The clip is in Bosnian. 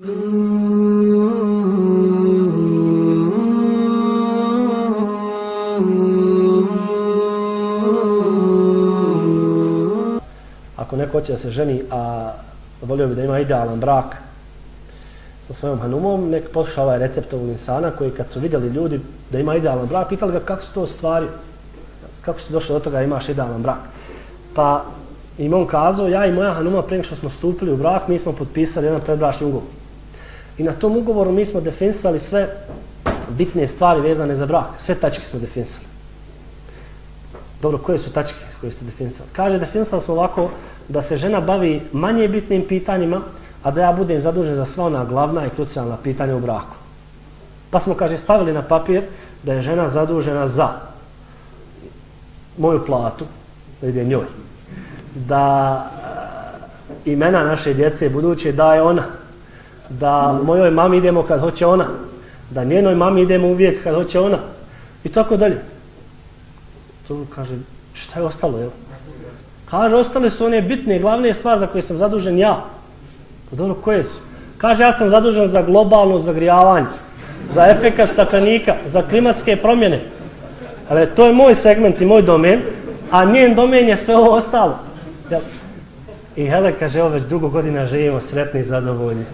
Ako neko hoće da se ženi, a volio bi da ima idealan brak sa svojom hanumom, nek posluša ovaj recept ovog insana koji kad su vidjeli ljudi da ima idealan brak, pitali ga kako su to stvari, kako su došli do toga da imaš idealan brak. Pa im on kazao, ja i moja hanuma prije što smo stupili u brak, mi smo potpisali jedan predbračni ugovor. I na tom ugovoru mi smo definisali sve bitne stvari vezane za brak. Sve tačke smo definisali. Dobro, koje su tačke koje ste definisali? Kaže, definisali smo ovako da se žena bavi manje bitnim pitanjima, a da ja budem zadužen za sva ona glavna i krucijalna pitanja u braku. Pa smo, kaže, stavili na papir da je žena zadužena za moju platu, da ide njoj, da e, imena naše djece buduće daje ona, da mojoj mami idemo kad hoće ona, da njenoj mami idemo uvijek kad hoće ona, i tako dalje. To kaže, šta je ostalo, jel? Kaže, ostale su one bitne, glavne stvari za koje sam zadužen ja. Pa dobro, koje su? Kaže, ja sam zadužen za globalno zagrijavanje, za efekat staklenika, za klimatske promjene. Ali to je moj segment i moj domen, a njen domen je sve ovo ostalo. Jel? I hele, kaže, evo već dugo godina živimo sretni i zadovoljni.